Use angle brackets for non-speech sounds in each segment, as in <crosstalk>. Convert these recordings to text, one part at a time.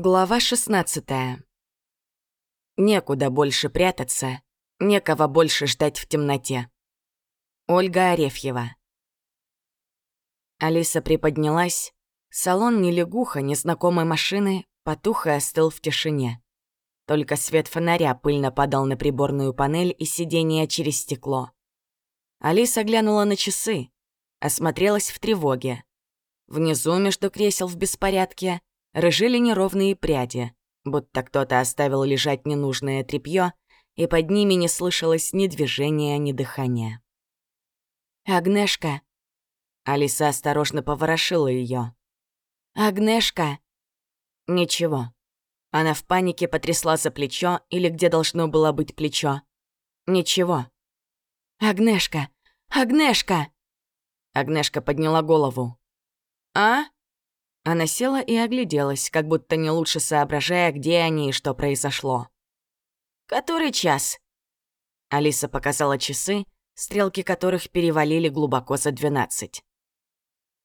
Глава 16 Некуда больше прятаться, некого больше ждать в темноте. Ольга Арефьева Алиса приподнялась. Салон ни лягуха, ни знакомой машины потух и остыл в тишине. Только свет фонаря пыльно падал на приборную панель и сиденье через стекло. Алиса глянула на часы, осмотрелась в тревоге. Внизу, между кресел в беспорядке, рыжили неровные пряди, будто кто-то оставил лежать ненужное тряпье, и под ними не слышалось ни движения, ни дыхания. «Агнешка!» Алиса осторожно поворошила ее. «Агнешка!» Ничего. Она в панике потрясла за плечо или где должно было быть плечо. Ничего. «Агнешка! Агнешка!» Агнешка подняла голову. «А?» Она села и огляделась, как будто не лучше соображая, где они и что произошло. «Который час?» Алиса показала часы, стрелки которых перевалили глубоко за двенадцать.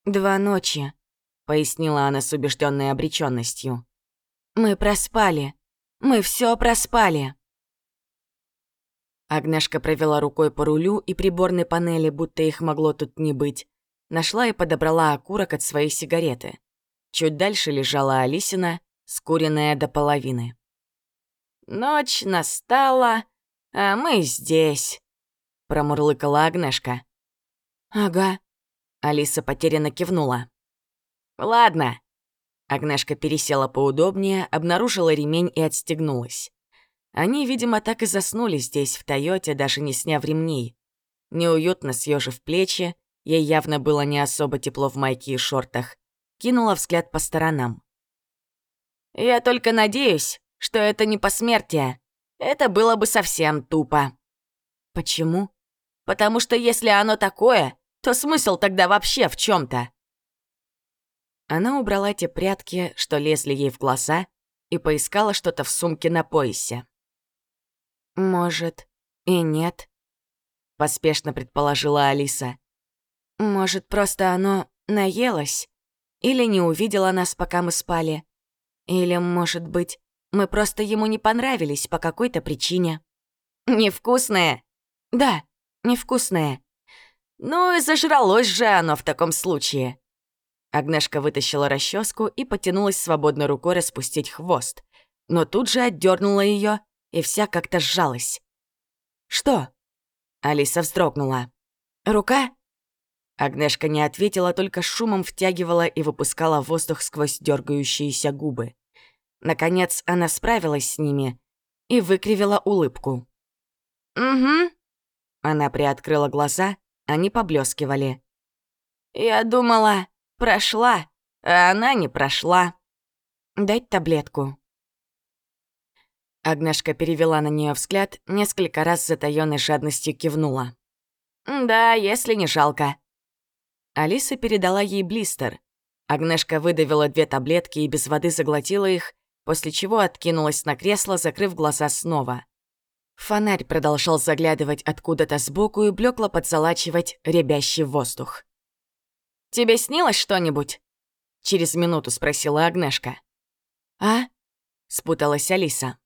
«Два ночи», — пояснила она с убежденной обреченностью. «Мы проспали. Мы все проспали». Агнешка провела рукой по рулю и приборной панели, будто их могло тут не быть. Нашла и подобрала окурок от своей сигареты. Чуть дальше лежала Алисина, скуренная до половины. «Ночь настала, а мы здесь», — промурлыкала Агнешка. «Ага», — Алиса потерянно кивнула. «Ладно». Агнешка пересела поудобнее, обнаружила ремень и отстегнулась. Они, видимо, так и заснули здесь, в Тойоте, даже не сняв ремней. Неуютно съежив плечи, ей явно было не особо тепло в майке и шортах кинула взгляд по сторонам. «Я только надеюсь, что это не посмертие. Это было бы совсем тупо». «Почему?» «Потому что если оно такое, то смысл тогда вообще в чем то Она убрала те прятки, что лезли ей в глаза, и поискала что-то в сумке на поясе. «Может, и нет», — поспешно предположила Алиса. «Может, просто оно наелось или не увидела нас, пока мы спали. Или, может быть, мы просто ему не понравились по какой-то причине. Невкусное? Да, невкусное. Ну и зажралось же оно в таком случае. Агнешка вытащила расческу и потянулась свободной рукой распустить хвост, но тут же отдернула ее, и вся как-то сжалась. «Что?» Алиса вздрогнула. «Рука?» Агнешка не ответила, только шумом втягивала и выпускала воздух сквозь дергающиеся губы. Наконец она справилась с ними и выкривила улыбку. «Угу». Она приоткрыла глаза, они поблескивали. «Я думала, прошла, а она не прошла. Дать таблетку». Агнешка перевела на нее взгляд, несколько раз с затаённой жадностью кивнула. «Да, если не жалко. Алиса передала ей блистер. Агнешка выдавила две таблетки и без воды заглотила их, после чего откинулась на кресло, закрыв глаза снова. Фонарь продолжал заглядывать откуда-то сбоку и блекло подзалачивать рябящий воздух. «Тебе снилось что-нибудь?» Через минуту спросила Агнешка. «А?» — спуталась Алиса.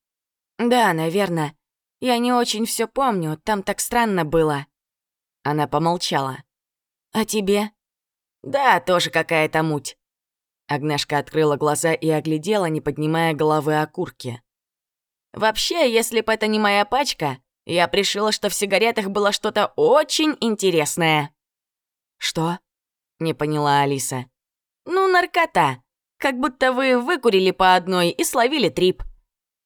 «Да, наверное. Я не очень все помню, там так странно было». Она помолчала. «А тебе?» «Да, тоже какая-то муть». Агнешка открыла глаза и оглядела, не поднимая головы окурки. «Вообще, если бы это не моя пачка, я пришила, что в сигаретах было что-то очень интересное». «Что?» — не поняла Алиса. «Ну, наркота. Как будто вы выкурили по одной и словили трип».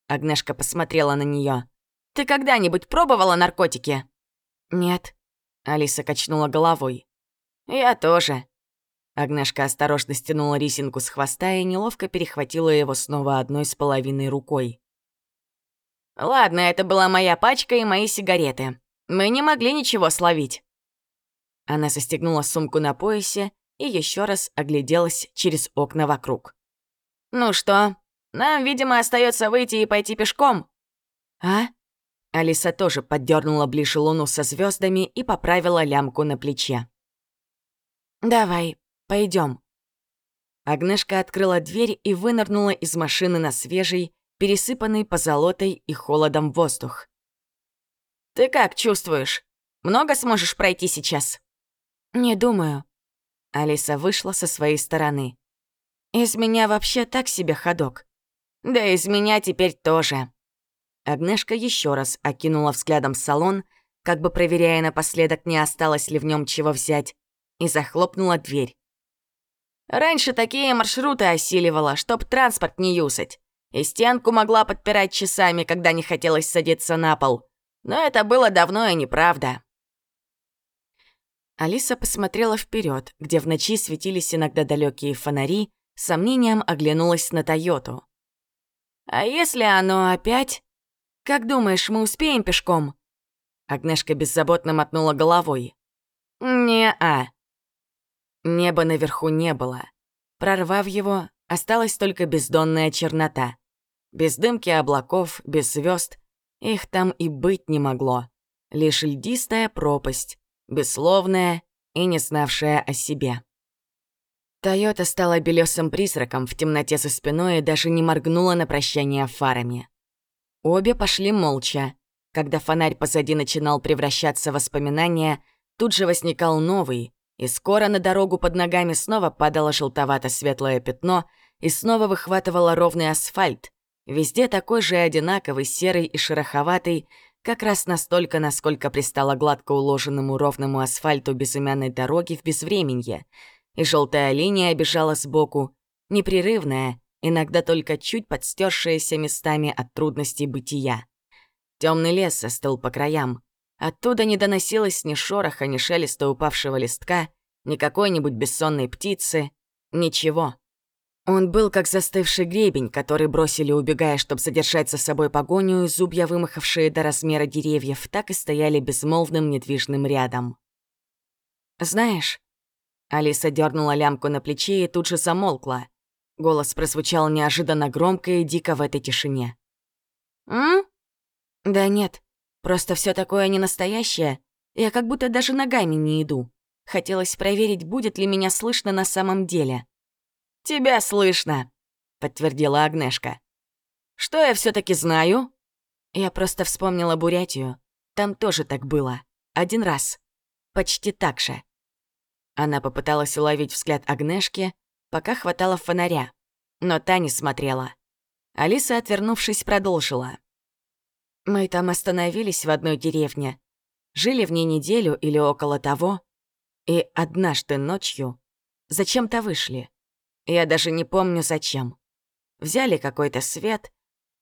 Агнешка посмотрела на нее. «Ты когда-нибудь пробовала наркотики?» «Нет», — Алиса качнула головой. «Я тоже. Агнешка осторожно стянула рисинку с хвоста и неловко перехватила его снова одной с половиной рукой. «Ладно, это была моя пачка и мои сигареты. Мы не могли ничего словить». Она застегнула сумку на поясе и еще раз огляделась через окна вокруг. «Ну что, нам, видимо, остается выйти и пойти пешком». «А?» Алиса тоже поддернула ближе луну со звездами и поправила лямку на плече. «Давай, Пойдем. Агнешка открыла дверь и вынырнула из машины на свежий, пересыпанный позолотой и холодом воздух. «Ты как чувствуешь? Много сможешь пройти сейчас?» «Не думаю». Алиса вышла со своей стороны. «Из меня вообще так себе ходок». «Да из меня теперь тоже». Агнешка еще раз окинула взглядом салон, как бы проверяя напоследок, не осталось ли в нем чего взять, и захлопнула дверь. Раньше такие маршруты осиливала, чтоб транспорт не юсать. И стенку могла подпирать часами, когда не хотелось садиться на пол. Но это было давно и неправда. Алиса посмотрела вперед, где в ночи светились иногда далекие фонари, с сомнением оглянулась на Тойоту. «А если оно опять? Как думаешь, мы успеем пешком?» Агнешка беззаботно мотнула головой. «Не-а», Неба наверху не было. Прорвав его, осталась только бездонная чернота. Без дымки облаков, без звезд, их там и быть не могло. Лишь льдистая пропасть, бессловная и не знавшая о себе. Тойота стала белесым призраком в темноте за спиной и даже не моргнула на прощание фарами. Обе пошли молча. Когда фонарь позади начинал превращаться в воспоминания, тут же возникал новый, и скоро на дорогу под ногами снова падало желтовато-светлое пятно и снова выхватывало ровный асфальт, везде такой же одинаковый, серый и шероховатый, как раз настолько, насколько пристало гладко уложенному ровному асфальту безымянной дороги в безвременье, и желтая линия бежала сбоку, непрерывная, иногда только чуть подстершаяся местами от трудностей бытия. Темный лес застыл по краям, Оттуда не доносилось ни шороха, ни шелеста упавшего листка, ни какой-нибудь бессонной птицы, ничего. Он был как застывший гребень, который бросили, убегая, чтобы задержать за собой погоню, и зубья, вымахавшие до размера деревьев, так и стояли безмолвным недвижным рядом. «Знаешь...» Алиса дернула лямку на плече и тут же замолкла. Голос прозвучал неожиданно громко и дико в этой тишине. «М?» «Да нет, Просто все такое не настоящее. Я как будто даже ногами не иду. Хотелось проверить, будет ли меня слышно на самом деле. «Тебя слышно», — подтвердила Агнешка. «Что я все таки знаю?» Я просто вспомнила Бурятию. Там тоже так было. Один раз. Почти так же. Она попыталась уловить взгляд Агнешки, пока хватало фонаря. Но та не смотрела. Алиса, отвернувшись, продолжила. Мы там остановились в одной деревне, жили в ней неделю или около того, и однажды ночью зачем-то вышли. Я даже не помню зачем. Взяли какой-то свет,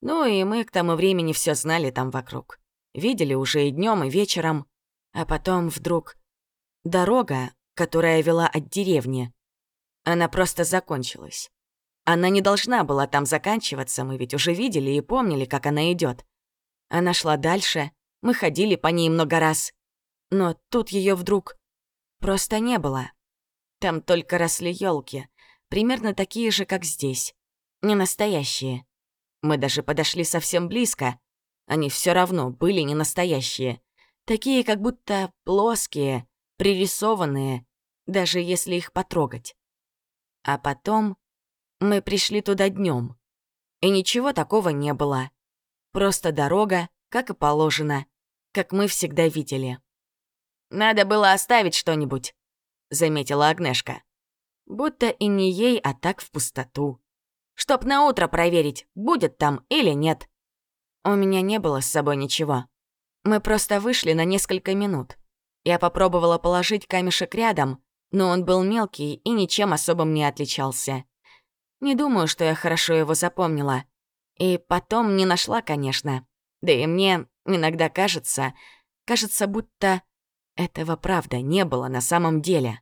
ну и мы к тому времени все знали там вокруг. Видели уже и днем, и вечером. А потом вдруг дорога, которая вела от деревни, она просто закончилась. Она не должна была там заканчиваться, мы ведь уже видели и помнили, как она идет. Она шла дальше, мы ходили по ней много раз. Но тут ее вдруг просто не было. Там только росли елки, примерно такие же, как здесь. Не настоящие. Мы даже подошли совсем близко. Они все равно были не настоящие. Такие, как будто плоские, пририсованные, даже если их потрогать. А потом мы пришли туда днем, и ничего такого не было. Просто дорога, как и положено, как мы всегда видели. «Надо было оставить что-нибудь», — заметила Агнешка. Будто и не ей, а так в пустоту. Чтоб на утро проверить, будет там или нет. У меня не было с собой ничего. Мы просто вышли на несколько минут. Я попробовала положить камешек рядом, но он был мелкий и ничем особым не отличался. Не думаю, что я хорошо его запомнила. И потом не нашла, конечно. Да и мне иногда кажется, кажется, будто этого правда не было на самом деле.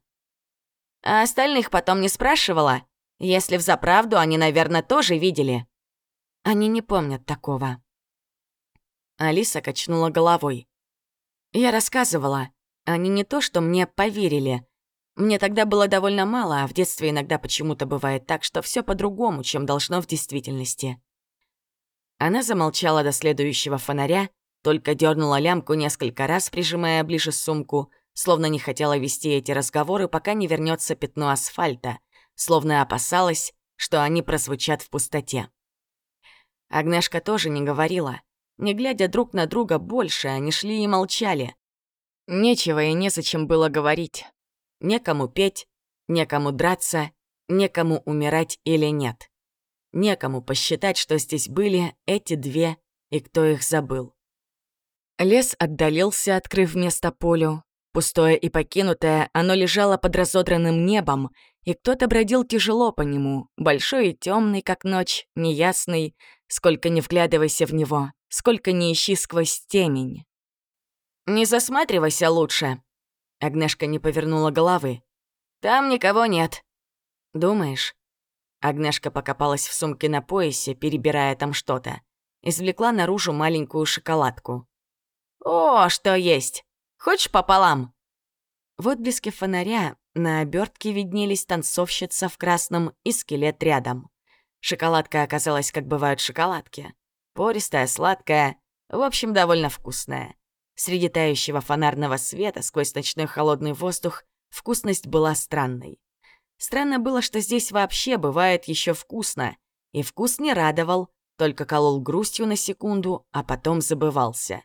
А остальных потом не спрашивала? Если взаправду, они, наверное, тоже видели. Они не помнят такого. Алиса качнула головой. Я рассказывала. Они не то, что мне поверили. Мне тогда было довольно мало, а в детстве иногда почему-то бывает так, что все по-другому, чем должно в действительности. Она замолчала до следующего фонаря, только дернула лямку несколько раз, прижимая ближе сумку, словно не хотела вести эти разговоры, пока не вернется пятно асфальта, словно опасалась, что они прозвучат в пустоте. Агнешка тоже не говорила. Не глядя друг на друга больше, они шли и молчали. Нечего и незачем было говорить. Некому петь, некому драться, некому умирать или нет. Некому посчитать, что здесь были эти две и кто их забыл. Лес отдалился, открыв место полю. Пустое и покинутое, оно лежало под разодранным небом, и кто-то бродил тяжело по нему, большой и темный, как ночь, неясный, сколько не вглядывайся в него, сколько не ищи сквозь темень. «Не засматривайся лучше», — Агнешка не повернула головы. «Там никого нет». «Думаешь?» Агнешка покопалась в сумке на поясе, перебирая там что-то. Извлекла наружу маленькую шоколадку. «О, что есть! Хочешь пополам?» В отблеске фонаря на обертке виднелись танцовщица в красном и скелет рядом. Шоколадка оказалась, как бывают шоколадки. Пористая, сладкая, в общем, довольно вкусная. Среди тающего фонарного света сквозь ночной холодный воздух вкусность была странной. Странно было, что здесь вообще бывает еще вкусно. И вкус не радовал, только колол грустью на секунду, а потом забывался.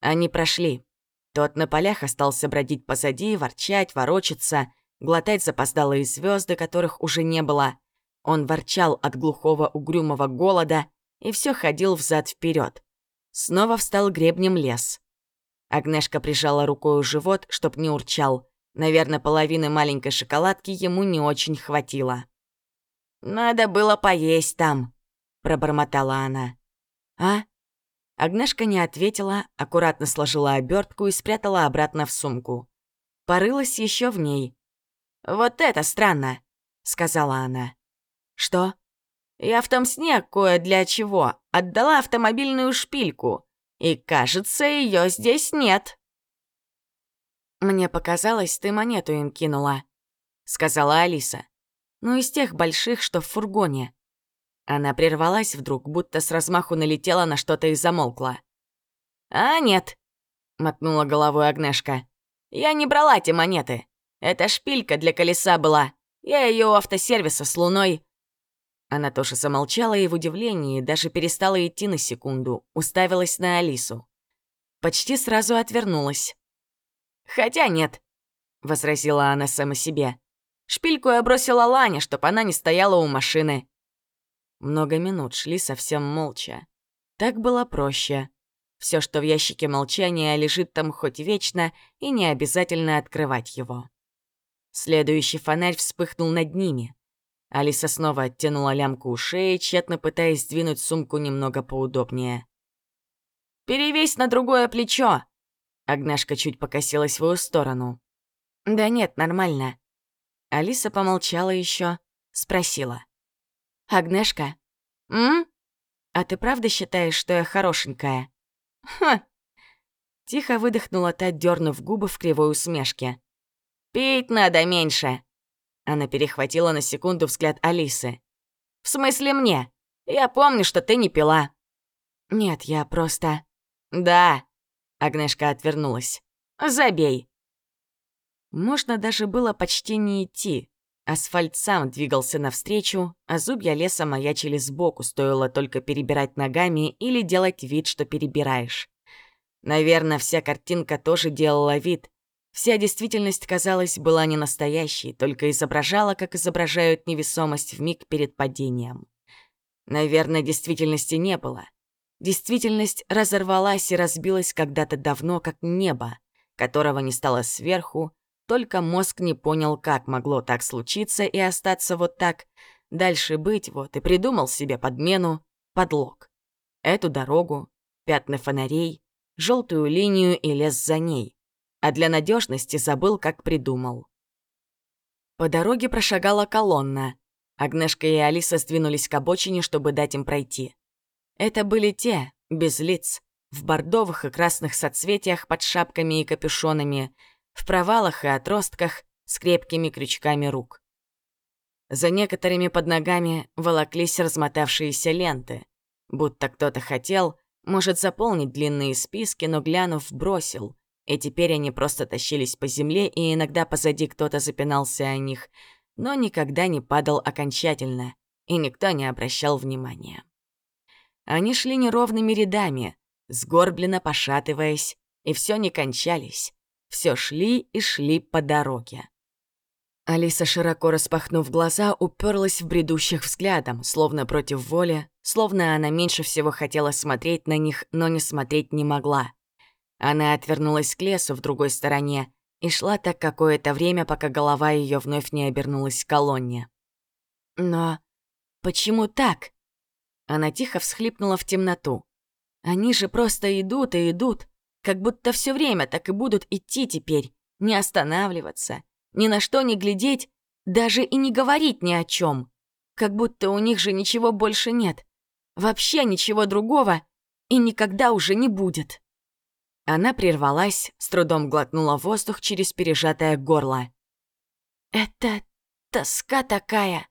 Они прошли. Тот на полях остался бродить позади, ворчать, ворочаться, глотать запоздалые звезды, которых уже не было. Он ворчал от глухого угрюмого голода и все ходил взад вперед. Снова встал гребнем лес. Агнешка прижала рукой живот, чтоб не урчал. Наверное, половины маленькой шоколадки ему не очень хватило. «Надо было поесть там», — пробормотала она. «А?» Агнешка не ответила, аккуратно сложила обертку и спрятала обратно в сумку. Порылась еще в ней. «Вот это странно», — сказала она. «Что?» «Я в том сне кое для чего отдала автомобильную шпильку, и, кажется, ее здесь нет». «Мне показалось, ты монету им кинула», — сказала Алиса. «Ну, из тех больших, что в фургоне. Она прервалась вдруг, будто с размаху налетела на что-то и замолкла. «А, нет», — мотнула головой Агнешка. «Я не брала те монеты. Это шпилька для колеса была. Я ее у автосервиса с луной». Она тоже замолчала и в удивлении даже перестала идти на секунду, уставилась на Алису. Почти сразу отвернулась. «Хотя нет», — возразила она сама себе. «Шпильку я бросила Лане, чтоб она не стояла у машины. Много минут шли совсем молча. Так было проще. Все, что в ящике молчания, лежит там хоть вечно, и не обязательно открывать его. Следующий фонарь вспыхнул над ними. Алиса снова оттянула лямку у шеи, тщетно пытаясь сдвинуть сумку немного поудобнее. «Перевесь на другое плечо!» Агнашка чуть покосилась в свою сторону. «Да нет, нормально». Алиса помолчала еще, спросила. «Агнешка?» «М? А ты правда считаешь, что я хорошенькая?» «Ха!» Тихо выдохнула та, дернув губы в кривой усмешке. «Пить надо меньше!» Она перехватила на секунду взгляд Алисы. «В смысле мне? Я помню, что ты не пила». «Нет, я просто...» «Да», — Агнешка отвернулась. «Забей». Можно даже было почти не идти. Асфальт сам двигался навстречу, а зубья леса маячили сбоку, стоило только перебирать ногами или делать вид, что перебираешь. Наверное, вся картинка тоже делала вид. Вся действительность, казалось, была не настоящей, только изображала, как изображают невесомость в миг перед падением. Наверное, действительности не было. Действительность разорвалась и разбилась когда-то давно, как небо, которого не стало сверху, только мозг не понял, как могло так случиться и остаться вот так. Дальше быть вот и придумал себе подмену, подлог. Эту дорогу, пятна фонарей, желтую линию и лес за ней. А для надежности забыл, как придумал. По дороге прошагала колонна. Агнешка и Алиса сдвинулись к обочине, чтобы дать им пройти. Это были те, без лиц, в бордовых и красных соцветиях под шапками и капюшонами, в провалах и отростках с крепкими крючками рук. За некоторыми под ногами волоклись размотавшиеся ленты, будто кто-то хотел, может, заполнить длинные списки, но, глянув, бросил, и теперь они просто тащились по земле, и иногда позади кто-то запинался о них. но никогда не падал окончательно, и никто не обращал внимания. Они шли неровными рядами, сгорбленно пошатываясь, и все не кончались. Все шли и шли по дороге. Алиса, широко распахнув глаза, уперлась в бредущих взглядом, словно против воли, словно она меньше всего хотела смотреть на них, но не смотреть не могла. Она отвернулась к лесу в другой стороне и шла так какое-то время, пока голова ее вновь не обернулась к колонне. Но почему так? Она тихо всхлипнула в темноту. Они же просто идут и идут, как будто все время так и будут идти теперь, не останавливаться, ни на что не глядеть, даже и не говорить ни о чем. Как будто у них же ничего больше нет. Вообще ничего другого и никогда уже не будет. Она прервалась, с трудом глотнула воздух через пережатое горло. «Это тоска такая!»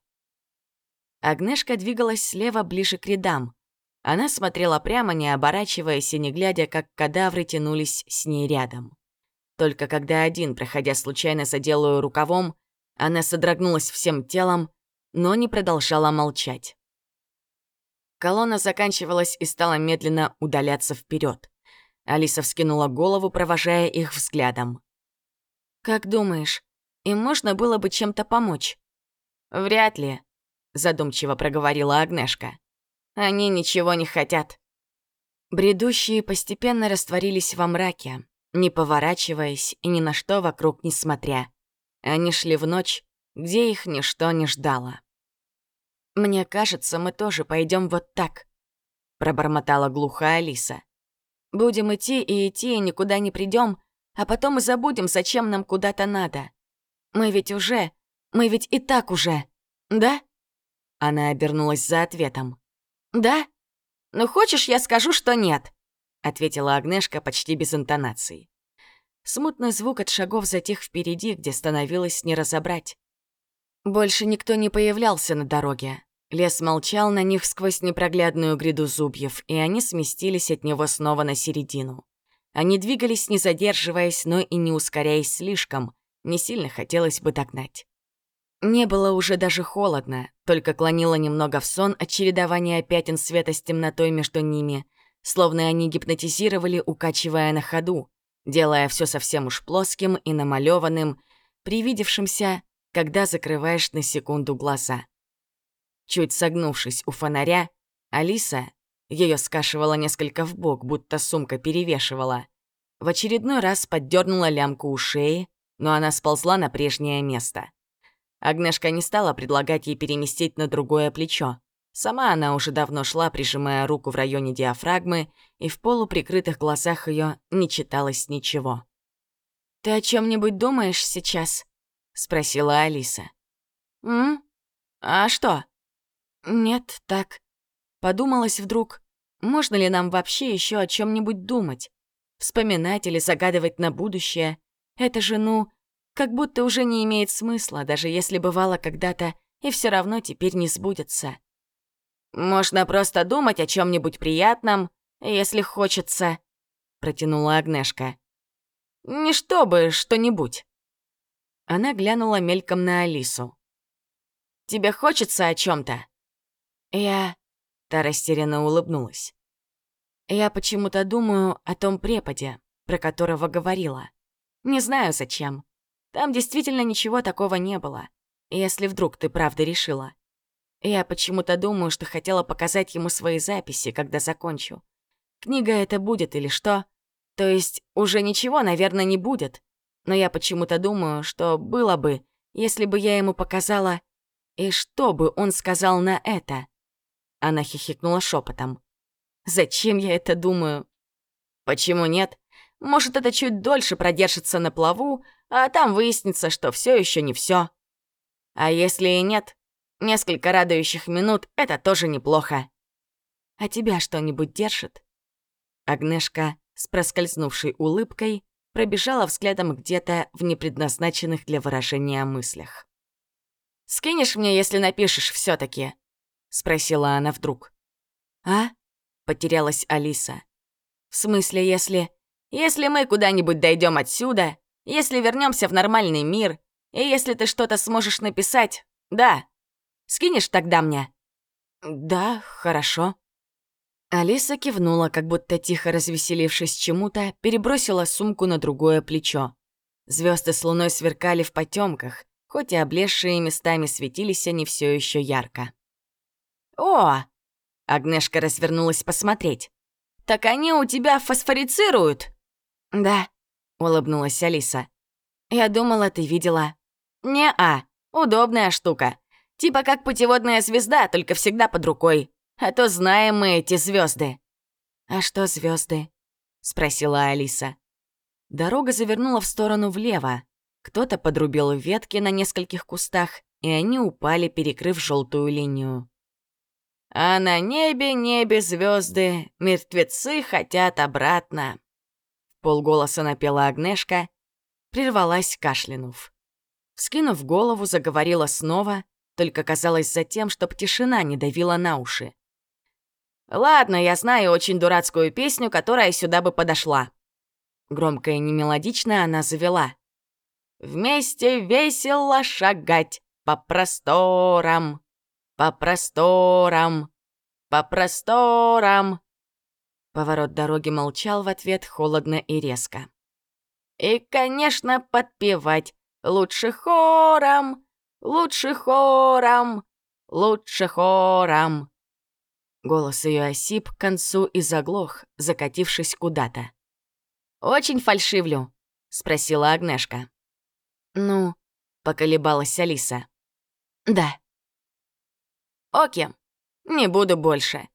Агнешка двигалась слева ближе к рядам. Она смотрела прямо, не оборачиваясь и не глядя, как кадавры тянулись с ней рядом. Только когда один, проходя случайно заделаю рукавом, она содрогнулась всем телом, но не продолжала молчать. Колонна заканчивалась и стала медленно удаляться вперед. Алиса вскинула голову, провожая их взглядом. «Как думаешь, им можно было бы чем-то помочь?» «Вряд ли», — задумчиво проговорила Агнешка. «Они ничего не хотят». Бредущие постепенно растворились во мраке, не поворачиваясь и ни на что вокруг не смотря. Они шли в ночь, где их ничто не ждало. «Мне кажется, мы тоже пойдем вот так», — пробормотала глухая Алиса. Будем идти и идти, и никуда не придем, а потом и забудем, зачем нам куда-то надо. Мы ведь уже, мы ведь и так уже, да?» Она обернулась за ответом. «Да? Ну хочешь, я скажу, что нет?» ответила Агнешка почти без интонации. Смутный звук от шагов затих впереди, где становилось не разобрать. Больше никто не появлялся на дороге. Лес молчал на них сквозь непроглядную гряду зубьев, и они сместились от него снова на середину. Они двигались, не задерживаясь, но и не ускоряясь слишком. Не сильно хотелось бы догнать. Не было уже даже холодно, только клонило немного в сон от чередования пятен света с темнотой между ними, словно они гипнотизировали, укачивая на ходу, делая все совсем уж плоским и намалеванным, привидевшимся, когда закрываешь на секунду глаза. Чуть согнувшись у фонаря, Алиса, ее скашивала несколько в бок, будто сумка перевешивала, в очередной раз поддернула лямку у шеи, но она сползла на прежнее место. Агнешка не стала предлагать ей переместить на другое плечо. Сама она уже давно шла, прижимая руку в районе диафрагмы, и в полуприкрытых глазах ее не читалось ничего. «Ты о чем нибудь думаешь сейчас?» — спросила Алиса. «М? А что?» «Нет, так». Подумалось вдруг, можно ли нам вообще еще о чем нибудь думать? Вспоминать или загадывать на будущее? Это же, ну, как будто уже не имеет смысла, даже если бывало когда-то, и все равно теперь не сбудется. «Можно просто думать о чем нибудь приятном, если хочется», — протянула Агнешка. «Не чтобы что-нибудь». Она глянула мельком на Алису. «Тебе хочется о чем то «Я...» — та растерянно улыбнулась. «Я почему-то думаю о том преподе, про которого говорила. Не знаю, зачем. Там действительно ничего такого не было, если вдруг ты правда решила. Я почему-то думаю, что хотела показать ему свои записи, когда закончу. Книга это будет или что? То есть уже ничего, наверное, не будет. Но я почему-то думаю, что было бы, если бы я ему показала... И что бы он сказал на это? Она хихикнула шепотом. «Зачем я это думаю?» «Почему нет? Может, это чуть дольше продержится на плаву, а там выяснится, что все еще не все. А если и нет, несколько радующих минут — это тоже неплохо. А тебя что-нибудь держит?» Агнешка с проскользнувшей улыбкой пробежала взглядом где-то в непредназначенных для выражения мыслях. «Скинешь мне, если напишешь все таки спросила она вдруг. «А?» — потерялась Алиса. «В смысле, если... Если мы куда-нибудь дойдем отсюда, если вернемся в нормальный мир, И если ты что-то сможешь написать, да. Скинешь тогда мне?» «Да, хорошо». Алиса кивнула, как будто тихо развеселившись чему-то, перебросила сумку на другое плечо. Звезды с луной сверкали в потемках, хоть и облезшие местами светились они все еще ярко. «О!» — Агнешка развернулась посмотреть. «Так они у тебя фосфорицируют?» «Да», — улыбнулась Алиса. «Я думала, ты видела». «Не-а, удобная штука. Типа как путеводная звезда, только всегда под рукой. А то знаем мы эти звезды. «А что звезды? спросила Алиса. Дорога завернула в сторону влево. Кто-то подрубил ветки на нескольких кустах, и они упали, перекрыв желтую линию. «А на небе, небе звезды, мертвецы хотят обратно», — полголоса напела Агнешка, прервалась, кашлянув. Вскинув голову, заговорила снова, только казалось за тем, чтоб тишина не давила на уши. «Ладно, я знаю очень дурацкую песню, которая сюда бы подошла». Громко и немелодично она завела. «Вместе весело шагать по просторам, по просторам, по просторам». Поворот дороги молчал в ответ холодно и резко. «И, конечно, подпевать лучше хором, лучше хором, лучше хором». Голос ее осип к концу и заглох, закатившись куда-то. «Очень фальшивлю?» — спросила Агнешка. «Ну?» — поколебалась Алиса. «Да». «Оки, не буду больше».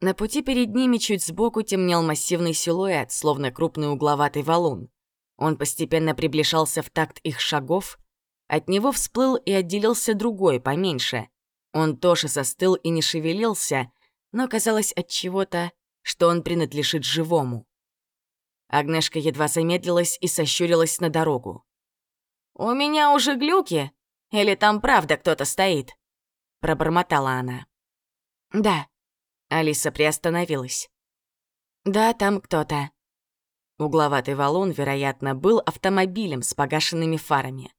На пути перед ними чуть сбоку темнел массивный силуэт, словно крупный угловатый валун. Он постепенно приближался в такт их шагов. От него всплыл и отделился другой, поменьше. Он тоже застыл и не шевелился, но казалось от чего-то, что он принадлежит живому. Агнешка едва замедлилась и сощурилась на дорогу. «У меня уже глюки? Или там правда кто-то стоит?» Пробормотала она. «Да». Алиса приостановилась. «Да, там кто-то». Угловатый валун, вероятно, был автомобилем с погашенными фарами.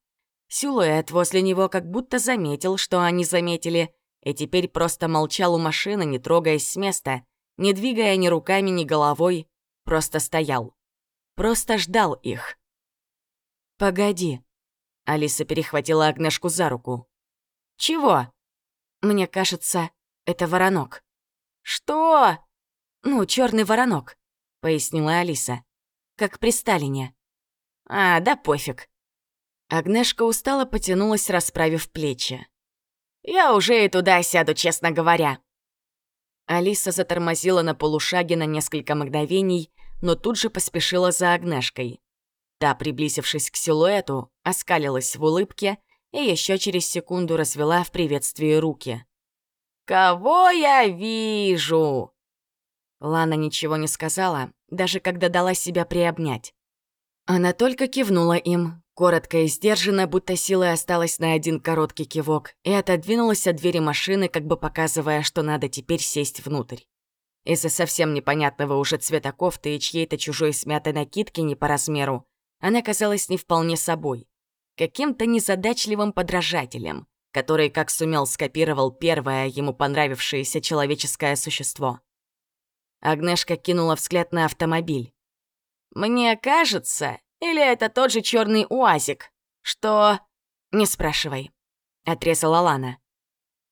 Силуэт возле него как будто заметил, что они заметили, и теперь просто молчал у машины, не трогаясь с места, не двигая ни руками, ни головой, просто стоял. Просто ждал их. «Погоди», — Алиса перехватила Агнешку за руку. «Чего?» «Мне кажется, это воронок». «Что?» «Ну, черный воронок», — пояснила Алиса. «Как при Сталине». «А, да пофиг. Агнешка устало потянулась, расправив плечи. «Я уже и туда сяду, честно говоря». Алиса затормозила на полушаге на несколько мгновений, но тут же поспешила за Агнешкой. Та, приблизившись к силуэту, оскалилась в улыбке и еще через секунду развела в приветствии руки. «Кого я вижу?» Лана ничего не сказала, даже когда дала себя приобнять. Она только кивнула им, Коротко и сдержанно, будто силой осталась на один короткий кивок, и отодвинулась от двери машины, как бы показывая, что надо теперь сесть внутрь. Из-за совсем непонятного уже цвета кофты и чьей-то чужой смятой накидки не по размеру, она казалась не вполне собой. Каким-то незадачливым подражателем, который как сумел скопировал первое ему понравившееся человеческое существо. Агнешка кинула взгляд на автомобиль. «Мне кажется, или это тот же черный уазик? Что...» «Не спрашивай», — отрезала Лана.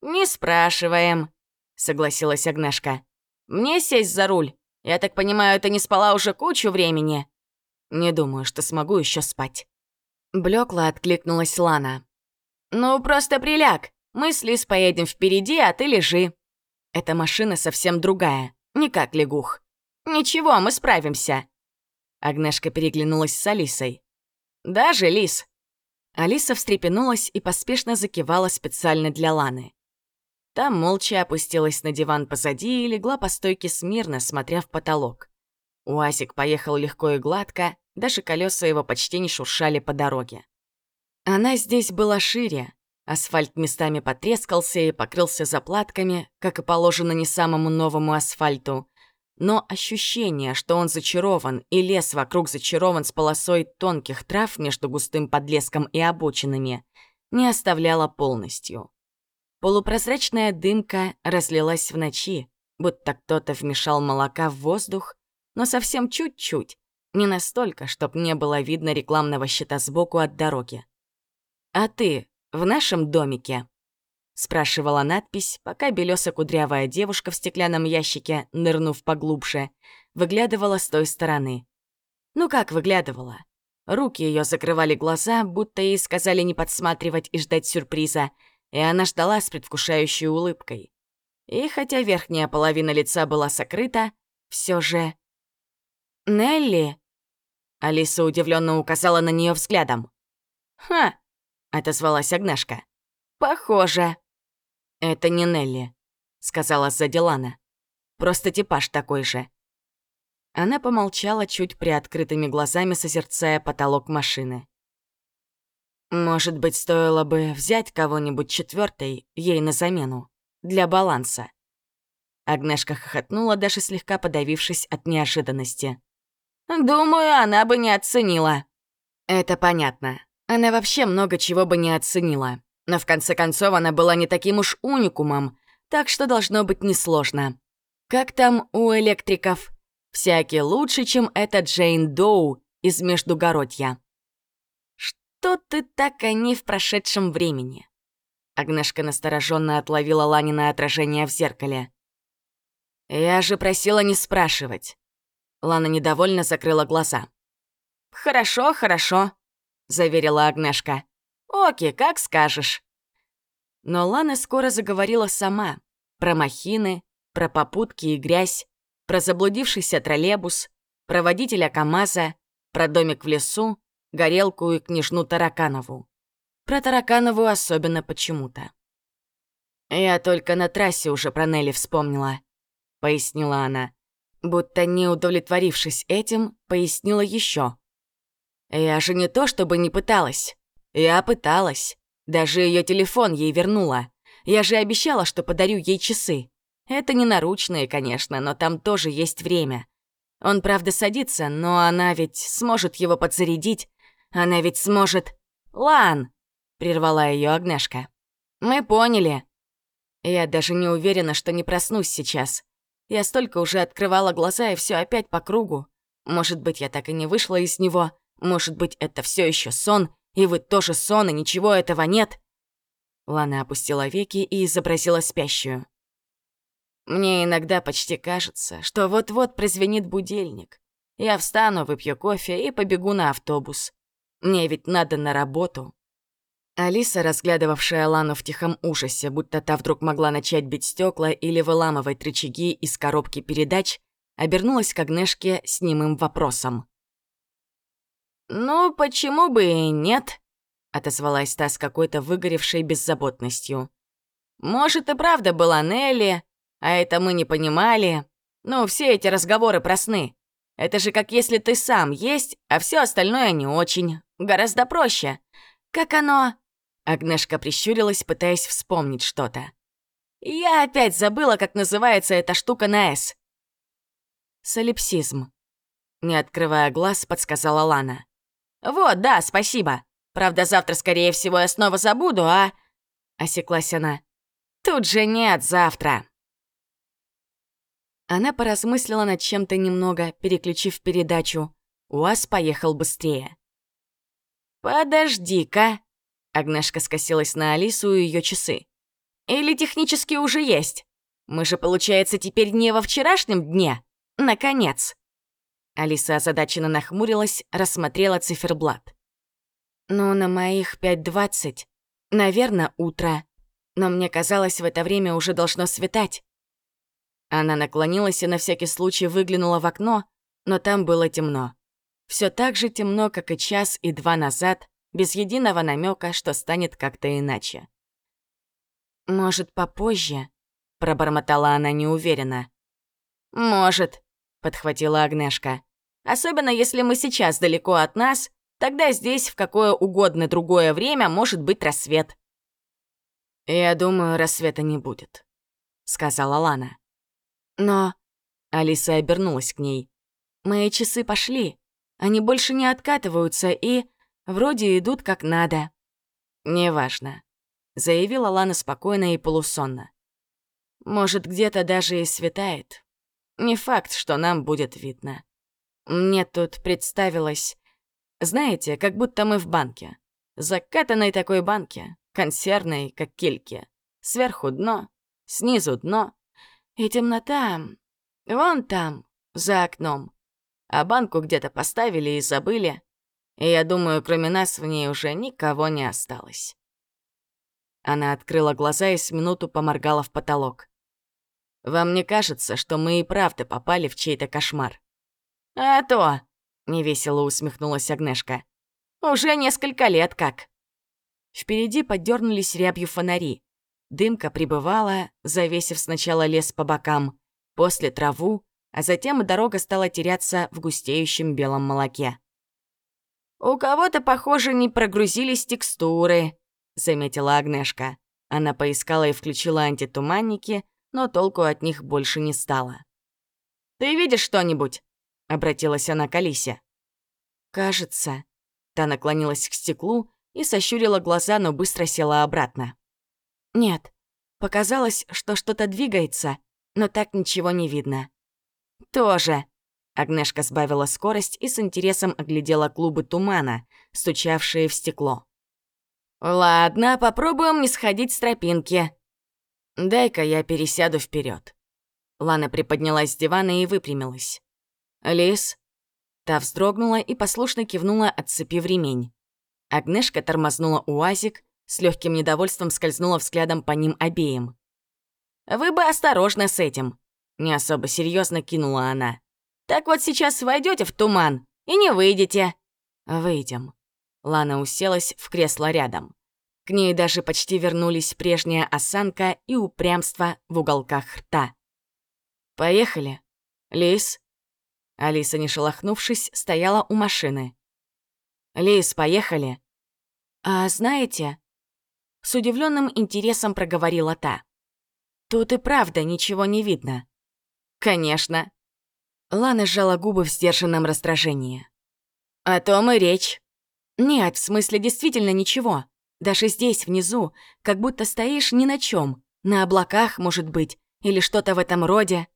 «Не спрашиваем», — согласилась Агнешка. «Мне сесть за руль? Я так понимаю, ты не спала уже кучу времени?» «Не думаю, что смогу еще спать». Блекла откликнулась Лана. «Ну, просто приляг. Мы с Лиз поедем впереди, а ты лежи. Эта машина совсем другая, не как лягух. Ничего, мы справимся. Агнешка переглянулась с Алисой. «Даже Лис!» Алиса встрепенулась и поспешно закивала специально для Ланы. Там молча опустилась на диван позади и легла по стойке смирно, смотря в потолок. Уазик поехал легко и гладко, даже колеса его почти не шуршали по дороге. Она здесь была шире, асфальт местами потрескался и покрылся заплатками, как и положено не самому новому асфальту, но ощущение, что он зачарован, и лес вокруг зачарован с полосой тонких трав между густым подлеском и обочинами, не оставляло полностью. Полупрозрачная дымка разлилась в ночи, будто кто-то вмешал молока в воздух, но совсем чуть-чуть, не настолько, чтоб не было видно рекламного щита сбоку от дороги. «А ты в нашем домике?» — спрашивала надпись, пока белёсо-кудрявая девушка в стеклянном ящике, нырнув поглубже, выглядывала с той стороны. Ну как выглядывала? Руки ее закрывали глаза, будто ей сказали не подсматривать и ждать сюрприза, и она ждала с предвкушающей улыбкой. И хотя верхняя половина лица была сокрыта, все же... «Нелли?» Алиса удивленно указала на нее взглядом. «Ха!» — отозвалась Агнешка. «Похоже». «Это не Нелли», — сказала сзади Лана. «Просто типаж такой же». Она помолчала, чуть приоткрытыми глазами созерцая потолок машины. «Может быть, стоило бы взять кого-нибудь четвертой ей на замену, для баланса». Агнешка хохотнула, даже слегка подавившись от неожиданности. Думаю, она бы не оценила. Это понятно. Она вообще много чего бы не оценила. Но в конце концов она была не таким уж уникумом, так что должно быть несложно. Как там у электриков? Всякий лучше, чем эта Джейн Доу из Междугородья. Что ты так они в прошедшем времени? Агнешка настороженно отловила Ланина отражение в зеркале. «Я же просила не спрашивать. Лана недовольно закрыла глаза. «Хорошо, хорошо», — заверила Агнешка. «Оки, как скажешь». Но Лана скоро заговорила сама. Про махины, про попутки и грязь, про заблудившийся троллейбус, про водителя КамАЗа, про домик в лесу, горелку и княжну Тараканову. Про Тараканову особенно почему-то. «Я только на трассе уже про Нелли вспомнила», — пояснила она будто не удовлетворившись этим, пояснила еще. «Я же не то чтобы не пыталась. Я пыталась. Даже ее телефон ей вернула. Я же обещала, что подарю ей часы. Это не наручные, конечно, но там тоже есть время. Он, правда, садится, но она ведь сможет его подзарядить. Она ведь сможет... Лан!» — прервала ее Агнешка. «Мы поняли. Я даже не уверена, что не проснусь сейчас. Я столько уже открывала глаза, и все опять по кругу. Может быть, я так и не вышла из него. Может быть, это все еще сон, и вы тоже сон, и ничего этого нет. Лана опустила веки и изобразила спящую. Мне иногда почти кажется, что вот-вот прозвенит будильник. Я встану, выпью кофе и побегу на автобус. Мне ведь надо на работу. Алиса, разглядывавшая Лану в тихом ужасе, будто та вдруг могла начать бить стекла или выламывать рычаги из коробки передач, обернулась к Агнешке с немым вопросом. «Ну, почему бы и нет?» — отозвалась та с какой-то выгоревшей беззаботностью. «Может, и правда была Нелли, а это мы не понимали. Ну, все эти разговоры про сны. Это же как если ты сам есть, а все остальное не очень. Гораздо проще. Как оно...» Агнешка прищурилась, пытаясь вспомнить что-то. «Я опять забыла, как называется эта штука на «С». «Солипсизм», — не открывая глаз, подсказала Лана. «Вот, да, спасибо. Правда, завтра, скорее всего, я снова забуду, а...» Осеклась она. «Тут же нет завтра». Она поразмыслила над чем-то немного, переключив передачу. УАЗ поехал быстрее. «Подожди-ка», Агнешка скосилась на Алису и ее часы. «Или технически уже есть? Мы же, получается, теперь не во вчерашнем дне? Наконец!» Алиса озадаченно нахмурилась, рассмотрела циферблат. «Ну, на моих пять двадцать. Наверное, утро. Но мне казалось, в это время уже должно светать». Она наклонилась и на всякий случай выглянула в окно, но там было темно. Все так же темно, как и час и два назад, без единого намека, что станет как-то иначе. «Может, попозже?» — пробормотала она неуверенно. «Может», — подхватила Агнешка. «Особенно если мы сейчас далеко от нас, тогда здесь в какое угодно другое время может быть рассвет». «Я думаю, рассвета не будет», — сказала Лана. «Но...» — Алиса обернулась к ней. «Мои часы пошли. Они больше не откатываются и вроде идут как надо». «Неважно», — заявила Лана спокойно и полусонно. «Может, где-то даже и светает. Не факт, что нам будет видно. Мне тут представилось... Знаете, как будто мы в банке. Закатанной такой банке, консервной, как кильки. Сверху дно, снизу дно. И темнота... Вон там, за окном. А банку где-то поставили и забыли. И я думаю, кроме нас в ней уже никого не осталось. Она открыла глаза и с минуту поморгала в потолок. «Вам не кажется, что мы и правда попали в чей-то кошмар?» «А то!» — невесело усмехнулась Агнешка. «Уже несколько лет как». Впереди поддернулись рябью фонари. Дымка прибывала, завесив сначала лес по бокам, после траву, а затем и дорога стала теряться в густеющем белом молоке. «У кого-то, похоже, не прогрузились текстуры», — заметила Агнешка. Она поискала и включила антитуманники, но толку от них больше не стало. «Ты видишь что-нибудь?» — обратилась она к Алисе. «Кажется». Та наклонилась к стеклу и сощурила глаза, но быстро села обратно. «Нет, показалось, что что-то двигается, но так ничего не видно». «Тоже». Агнешка сбавила скорость и с интересом оглядела клубы тумана, стучавшие в стекло. «Ладно, попробуем не сходить с тропинки. Дай-ка я пересяду вперед. Лана приподнялась с дивана и выпрямилась. «Лис?» Та вздрогнула и послушно кивнула, отцепив ремень. Агнешка тормознула УАЗик, с легким недовольством скользнула взглядом по ним обеим. «Вы бы осторожно с этим!» Не особо серьезно кинула она. «Так вот сейчас войдете в туман и не выйдете!» «Выйдем». Лана уселась в кресло рядом. К ней даже почти вернулись прежняя осанка и упрямство в уголках рта. «Поехали. Лис?» Алиса, не шелохнувшись, стояла у машины. «Лис, поехали!» «А знаете...» С удивленным интересом проговорила та. «Тут и правда ничего не видно». «Конечно». Лана сжала губы в сдержанном раздражении. «О том и речь». «Нет, в смысле действительно ничего. Даже здесь, внизу, как будто стоишь ни на чем, на облаках, может быть, или что-то в этом роде».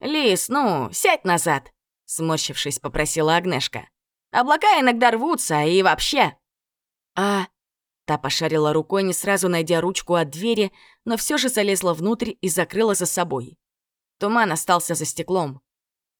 «Лис, ну, сядь назад», — сморщившись, попросила Агнешка. «Облака иногда рвутся, и вообще...» «А...» Та пошарила рукой, не сразу найдя ручку от двери, но все же залезла внутрь и закрыла за собой. Туман остался за стеклом.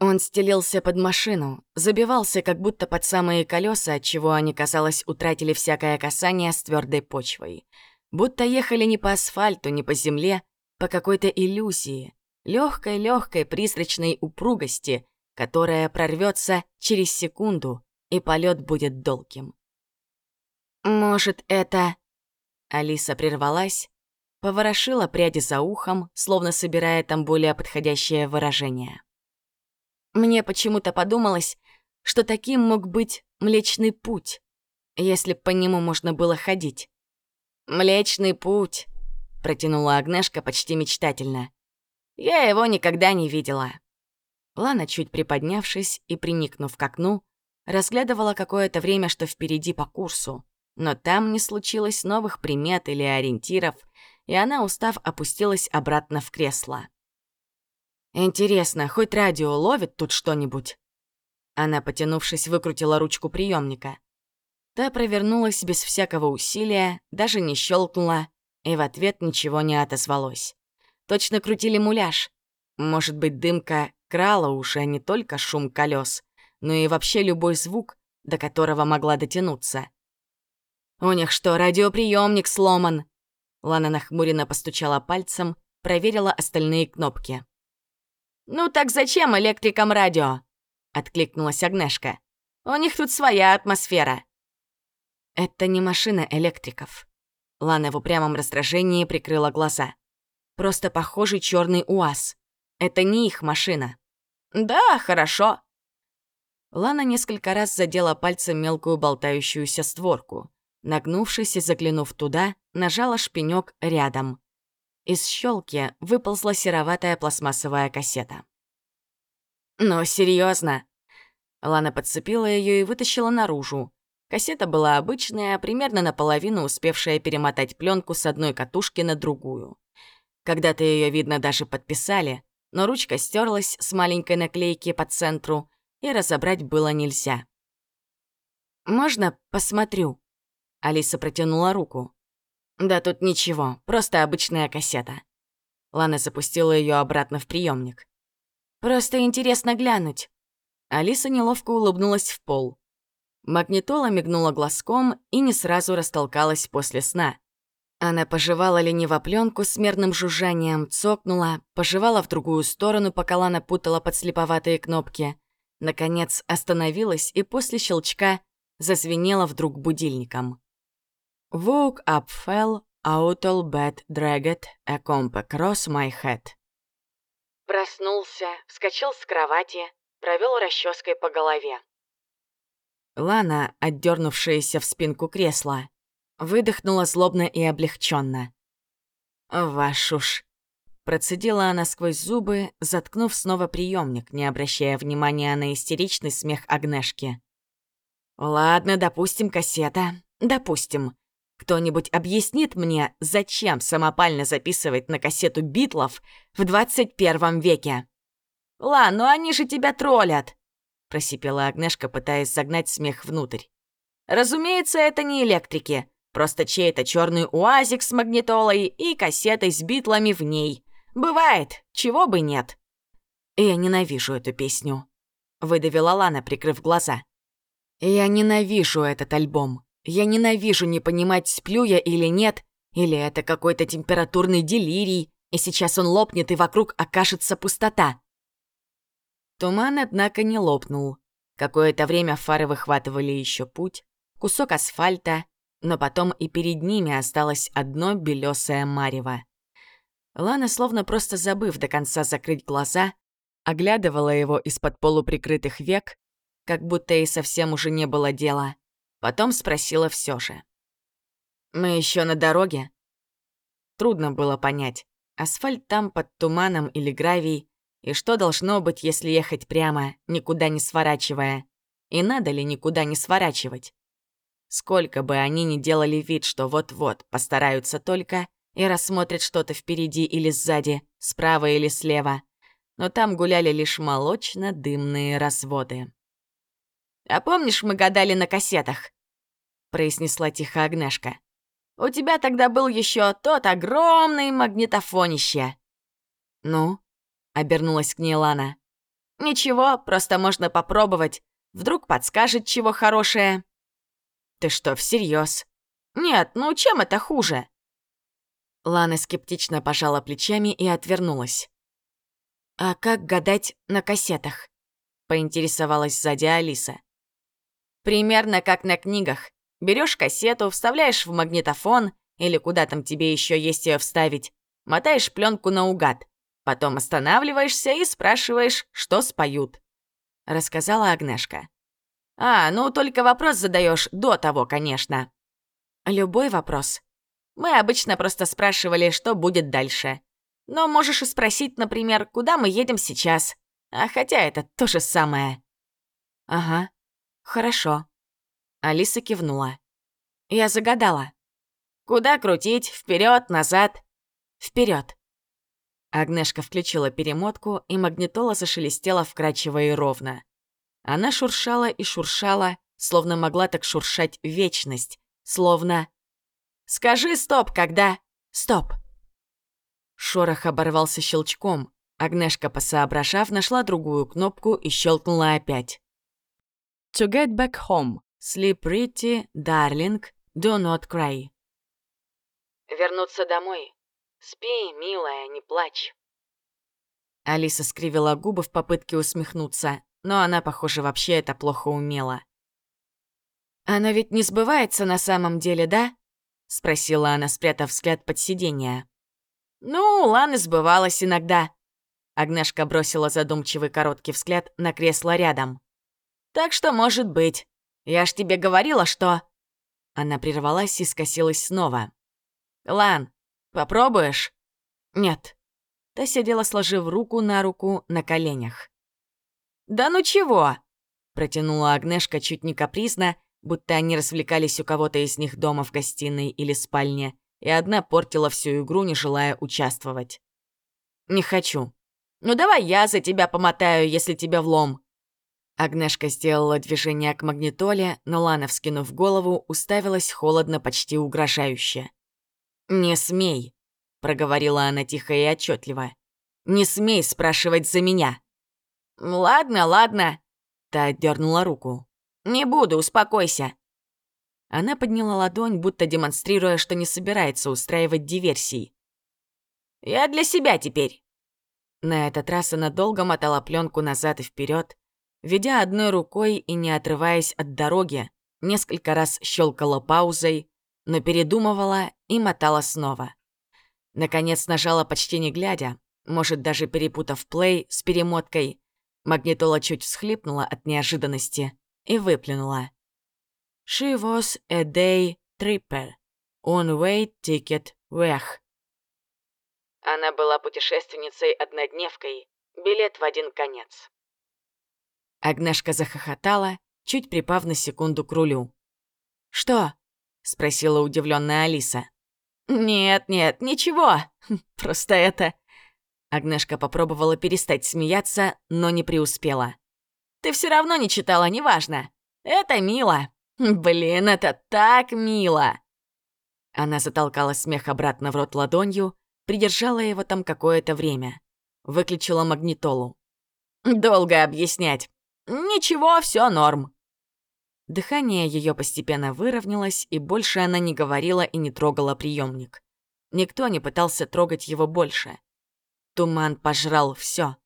Он стелился под машину, забивался как будто под самые колеса, отчего они, казалось, утратили всякое касание с твердой почвой. Будто ехали не по асфальту, не по земле, по какой-то иллюзии, легкой-легкой призрачной упругости, которая прорвется через секунду, и полет будет долгим. «Может, это...» Алиса прервалась, поворошила пряди за ухом, словно собирая там более подходящее выражение. Мне почему-то подумалось, что таким мог быть Млечный Путь, если по нему можно было ходить. «Млечный Путь», — протянула Агнешка почти мечтательно. Я его никогда не видела». Лана, чуть приподнявшись и приникнув к окну, разглядывала какое-то время, что впереди по курсу, но там не случилось новых примет или ориентиров, и она, устав, опустилась обратно в кресло. «Интересно, хоть радио ловит тут что-нибудь?» Она, потянувшись, выкрутила ручку приемника. Та провернулась без всякого усилия, даже не щелкнула, и в ответ ничего не отозвалось. Точно крутили муляж. Может быть, дымка крала уши, а не только шум колес, но и вообще любой звук, до которого могла дотянуться. «У них что, радиоприемник сломан?» Лана нахмуренно постучала пальцем, проверила остальные кнопки. «Ну так зачем электрикам радио?» — откликнулась Агнешка. «У них тут своя атмосфера». «Это не машина электриков». Лана в упрямом раздражении прикрыла глаза. Просто похожий черный УАЗ. Это не их машина. Да, хорошо. Лана несколько раз задела пальцем мелкую болтающуюся створку. Нагнувшись и заглянув туда, нажала шпинек рядом. Из щелки выползла сероватая пластмассовая кассета. «Ну, серьезно. Лана подцепила ее и вытащила наружу. Кассета была обычная, примерно наполовину успевшая перемотать пленку с одной катушки на другую. Когда-то ее, видно, даже подписали, но ручка стерлась с маленькой наклейки по центру, и разобрать было нельзя. «Можно посмотрю?» Алиса протянула руку. «Да тут ничего, просто обычная кассета». Лана запустила ее обратно в приемник. «Просто интересно глянуть». Алиса неловко улыбнулась в пол. Магнитола мигнула глазком и не сразу растолкалась после сна. Она пожевала лениво пленку с мерным жужжанием, цокнула, пожевала в другую сторону, пока Лана путала подслеповатые кнопки. Наконец остановилась и после щелчка зазвенела вдруг будильником. Woke up fell, out all bed dragged, a comb across my head. Проснулся, вскочил с кровати, провел расческой по голове. Лана, отдернувшаяся в спинку кресла, выдохнула злобно и облегченно. «Вашу ж!» Процедила она сквозь зубы, заткнув снова приемник, не обращая внимания на истеричный смех Агнешки. «Ладно, допустим, кассета. Допустим. Кто-нибудь объяснит мне, зачем самопально записывать на кассету Битлов в 21 веке?» «Ла, ну они же тебя троллят!» — просипела Агнешка, пытаясь загнать смех внутрь. «Разумеется, это не электрики. Просто чей-то черный уазик с магнитолой и кассетой с битлами в ней. Бывает, чего бы нет». «Я ненавижу эту песню», — выдавила Лана, прикрыв глаза. «Я ненавижу этот альбом. Я ненавижу не понимать, сплю я или нет, или это какой-то температурный делирий, и сейчас он лопнет, и вокруг окажется пустота. Туман, однако, не лопнул. Какое-то время фары выхватывали еще путь, кусок асфальта, но потом и перед ними осталось одно белесое марево. Лана, словно просто забыв до конца закрыть глаза, оглядывала его из-под полуприкрытых век, как будто и совсем уже не было дела. Потом спросила все же. «Мы еще на дороге?» Трудно было понять, асфальт там под туманом или гравий, и что должно быть, если ехать прямо, никуда не сворачивая? И надо ли никуда не сворачивать? Сколько бы они ни делали вид, что вот-вот постараются только и рассмотрят что-то впереди или сзади, справа или слева, но там гуляли лишь молочно-дымные разводы. «А помнишь, мы гадали на кассетах?» — произнесла тихо Агнешка. «У тебя тогда был еще тот огромный магнитофонище». «Ну?» обернулась к ней Лана. «Ничего, просто можно попробовать. Вдруг подскажет чего хорошее». «Ты что, всерьез? «Нет, ну чем это хуже?» Лана скептично пожала плечами и отвернулась. «А как гадать на кассетах?» — поинтересовалась сзади Алиса. «Примерно как на книгах. Берешь кассету, вставляешь в магнитофон или куда там тебе еще есть ее вставить, мотаешь пленку наугад. Потом останавливаешься и спрашиваешь, что споют», — рассказала Агнешка. «А, ну только вопрос задаешь до того, конечно». «Любой вопрос. Мы обычно просто спрашивали, что будет дальше. Но можешь и спросить, например, куда мы едем сейчас. А хотя это то же самое». «Ага, хорошо». Алиса кивнула. «Я загадала». «Куда крутить? Вперед, назад?» Вперед. Агнешка включила перемотку, и магнитола зашелестела вкрадчиво и ровно. Она шуршала и шуршала, словно могла так шуршать вечность, словно... «Скажи стоп, когда...» «Стоп!» Шорох оборвался щелчком. Агнешка, посоображав, нашла другую кнопку и щелкнула опять. «To get back home. Sleep pretty, darling. Do not cry». «Вернуться домой. Спи, милая, не плачь. Алиса скривила губы в попытке усмехнуться, но она, похоже, вообще это плохо умела. «Оно ведь не сбывается на самом деле, да?» — спросила она, спрятав взгляд под сиденье. «Ну, Ланы сбывалось иногда». Агнешка бросила задумчивый короткий взгляд на кресло рядом. «Так что, может быть. Я ж тебе говорила, что...» Она прервалась и скосилась снова. «Лан, Попробуешь?» «Нет». Та сидела, сложив руку на руку на коленях. «Да ну чего?» — протянула Агнешка чуть не капризно, будто они развлекались у кого-то из них дома в гостиной или спальне, и одна портила всю игру, не желая участвовать. «Не хочу». «Ну давай я за тебя помотаю, если тебе влом». Агнешка сделала движение к магнитоле, но Лана, вскинув голову, уставилась холодно, почти угрожающе. «Не смей», — проговорила она тихо и отчетливо. «Не смей спрашивать за меня». «Ладно, ладно», — та отдернула руку. «Не буду, успокойся». Она подняла ладонь, будто демонстрируя, что не собирается устраивать диверсии. «Я для себя теперь». На этот раз она долго мотала пленку назад и вперед, ведя одной рукой и не отрываясь от дороги, несколько раз щелкала паузой, но передумывала и мотала снова. Наконец нажала почти не глядя, может, даже перепутав плей с перемоткой. Магнитола чуть всхлипнула от неожиданности и выплюнула. She was a day tripper. On way ticket weg. Она была путешественницей-однодневкой. Билет в один конец. Агнешка захохотала, чуть припав на секунду к рулю. «Что?» — спросила удивленная Алиса. «Нет, нет, ничего. <laughs> Просто это...» Агнешка попробовала перестать смеяться, но не преуспела. «Ты все равно не читала, неважно. Это мило. Блин, это так мило!» Она затолкала смех обратно в рот ладонью, придержала его там какое-то время. Выключила магнитолу. «Долго объяснять. Ничего, все норм». Дыхание ее постепенно выровнялось, и больше она не говорила и не трогала приемник. Никто не пытался трогать его больше. Туман пожрал все.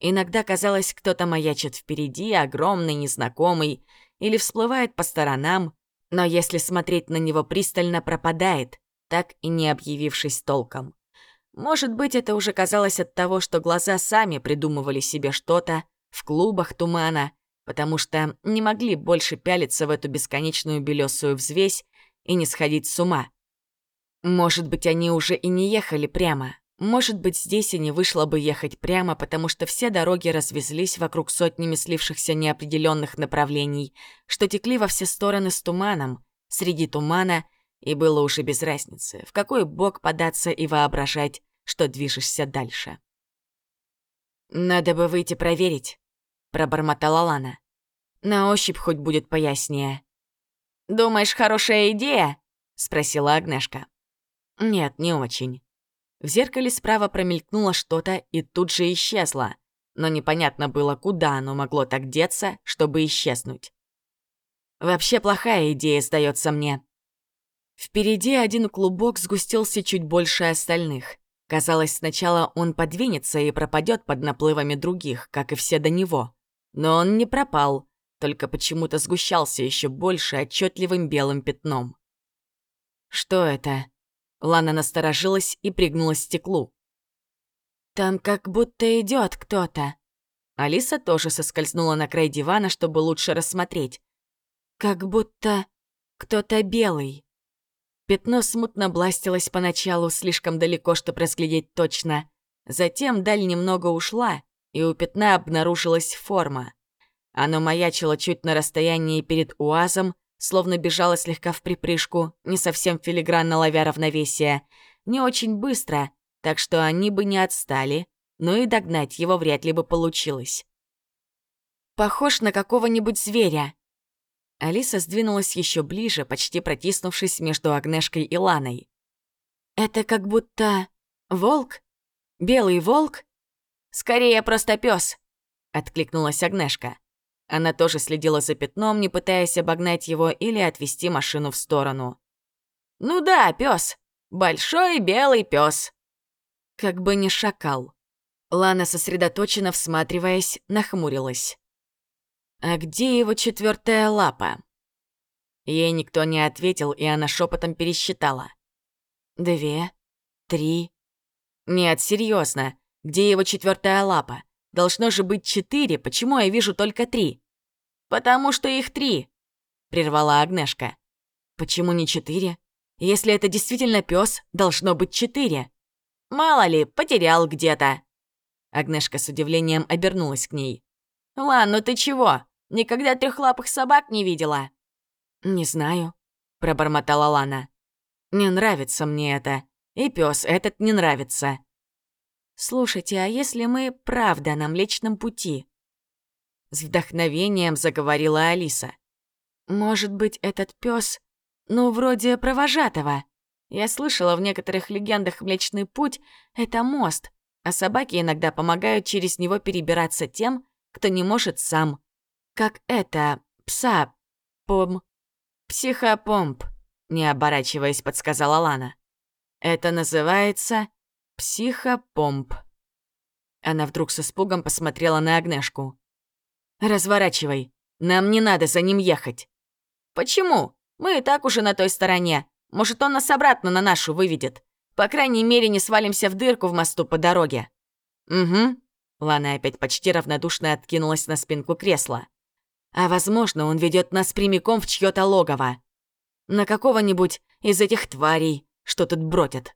Иногда казалось, кто-то маячит впереди, огромный, незнакомый, или всплывает по сторонам, но если смотреть на него пристально, пропадает, так и не объявившись толком. Может быть, это уже казалось от того, что глаза сами придумывали себе что-то в клубах тумана, потому что не могли больше пялиться в эту бесконечную белесую взвесь и не сходить с ума. Может быть, они уже и не ехали прямо. Может быть, здесь и не вышло бы ехать прямо, потому что все дороги развезлись вокруг сотнями слившихся неопределенных направлений, что текли во все стороны с туманом, среди тумана, и было уже без разницы, в какой бок податься и воображать, что движешься дальше. «Надо бы выйти проверить», — пробормотала Лана. «На ощупь хоть будет пояснее». «Думаешь, хорошая идея?» — спросила Агнешка. «Нет, не очень». В зеркале справа промелькнуло что-то и тут же исчезло, но непонятно было, куда оно могло так деться, чтобы исчезнуть. Вообще плохая идея, сдается мне. Впереди один клубок сгустился чуть больше остальных. Казалось, сначала он подвинется и пропадет под наплывами других, как и все до него. Но он не пропал, только почему-то сгущался еще больше отчетливым белым пятном. «Что это?» Лана насторожилась и пригнулась к стеклу. «Там как будто идет кто-то». Алиса тоже соскользнула на край дивана, чтобы лучше рассмотреть. «Как будто кто-то белый». Пятно смутно бластилось поначалу слишком далеко, чтобы разглядеть точно. Затем даль немного ушла, и у пятна обнаружилась форма. Оно маячило чуть на расстоянии перед УАЗом, словно бежало слегка в припрыжку, не совсем филигранно ловя равновесие, не очень быстро, так что они бы не отстали, но и догнать его вряд ли бы получилось. «Похож на какого-нибудь зверя». Алиса сдвинулась еще ближе, почти протиснувшись между Агнешкой и Ланой. «Это как будто... волк? Белый волк?» «Скорее, просто пес, откликнулась Агнешка. Она тоже следила за пятном, не пытаясь обогнать его или отвести машину в сторону. «Ну да, пес, Большой белый пес. Как бы не шакал. Лана, сосредоточенно всматриваясь, нахмурилась. «А где его четвертая лапа?» Ей никто не ответил, и она шепотом пересчитала. «Две, три...» «Нет, серьезно, где его четвертая лапа? Должно же быть четыре, почему я вижу только три?» «Потому что их три», — прервала Агнешка. «Почему не четыре? Если это действительно пес, должно быть четыре. Мало ли, потерял где-то». Агнешка с удивлением обернулась к ней. «Лан, ну ты чего? Никогда трехлапых собак не видела?» «Не знаю», — пробормотала Лана. «Не нравится мне это. И пес этот не нравится». «Слушайте, а если мы правда на Млечном пути?» С вдохновением заговорила Алиса. «Может быть, этот пес, ну, вроде провожатого? Я слышала, в некоторых легендах Млечный Путь — это мост, а собаки иногда помогают через него перебираться тем, кто не может сам. Как это, пса, пом... Психопомп, не оборачиваясь, подсказала Лана. Это называется психопомп. Она вдруг с испугом посмотрела на Агнешку. «Разворачивай. Нам не надо за ним ехать». «Почему? Мы и так уже на той стороне. Может, он нас обратно на нашу выведет. По крайней мере, не свалимся в дырку в мосту по дороге». «Угу». Лана опять почти равнодушно откинулась на спинку кресла. «А возможно, он ведет нас прямиком в чьё-то логово. На какого-нибудь из этих тварей, что тут бродят».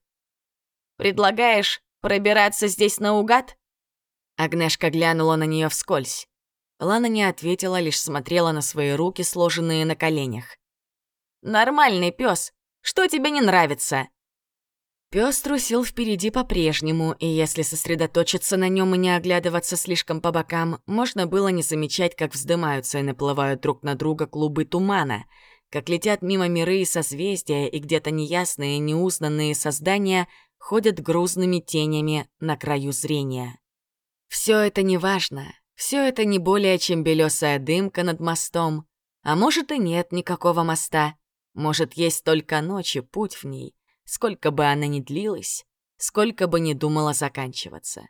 «Предлагаешь пробираться здесь наугад?» Агнешка глянула на нее вскользь. Лана не ответила, лишь смотрела на свои руки, сложенные на коленях. «Нормальный пес. Что тебе не нравится?» Пес трусил впереди по-прежнему, и если сосредоточиться на нем и не оглядываться слишком по бокам, можно было не замечать, как вздымаются и наплывают друг на друга клубы тумана, как летят мимо миры и созвездия, и где-то неясные, неузнанные создания ходят грузными тенями на краю зрения. Все это не важно, все это не более чем белесая дымка над мостом. А может и нет никакого моста. Может, есть только ночи, путь в ней, сколько бы она ни длилась, сколько бы ни думала заканчиваться.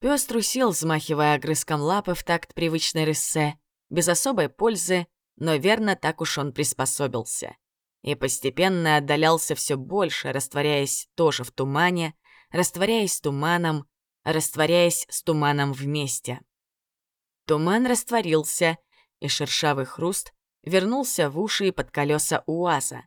Пёс трусил, взмахивая огрызком лапы в такт привычной рысце, без особой пользы, но верно так уж он приспособился. И постепенно отдалялся все больше, растворяясь тоже в тумане, растворяясь туманом, растворяясь с туманом вместе. Туман растворился, и шершавый хруст вернулся в уши и под колеса УАЗа.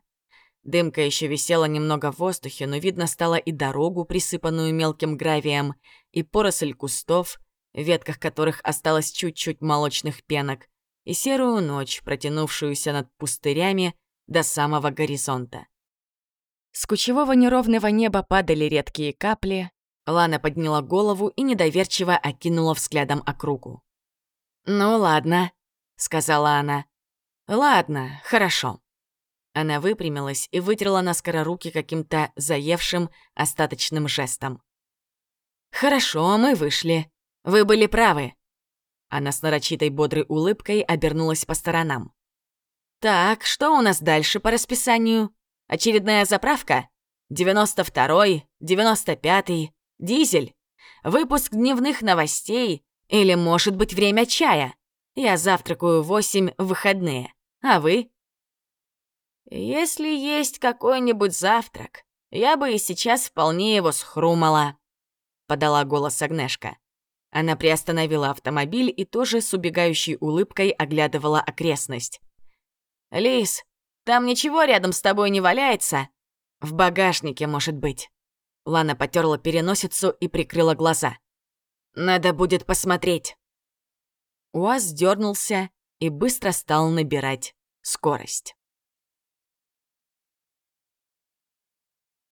Дымка еще висела немного в воздухе, но видно стало и дорогу, присыпанную мелким гравием, и поросль кустов, в ветках которых осталось чуть-чуть молочных пенок, и серую ночь, протянувшуюся над пустырями до самого горизонта. С кучевого неровного неба падали редкие капли, Лана подняла голову и недоверчиво окинула взглядом округу. «Ну ладно», — сказала она. «Ладно, хорошо». Она выпрямилась и вытерла наскоро руки каким-то заевшим остаточным жестом. «Хорошо, мы вышли. Вы были правы». Она с нарочитой бодрой улыбкой обернулась по сторонам. «Так, что у нас дальше по расписанию? Очередная заправка? 92-й, 95-й, Дизель? Выпуск дневных новостей? Или, может быть, время чая? Я завтракаю в восемь в выходные. А вы? Если есть какой-нибудь завтрак, я бы и сейчас вполне его схрумала, подала голос Агнешка. Она приостановила автомобиль и тоже с убегающей улыбкой оглядывала окрестность. «Лис, там ничего рядом с тобой не валяется?» «В багажнике, может быть». Лана потерла переносицу и прикрыла глаза. «Надо будет посмотреть». УАЗ дернулся и быстро стал набирать скорость.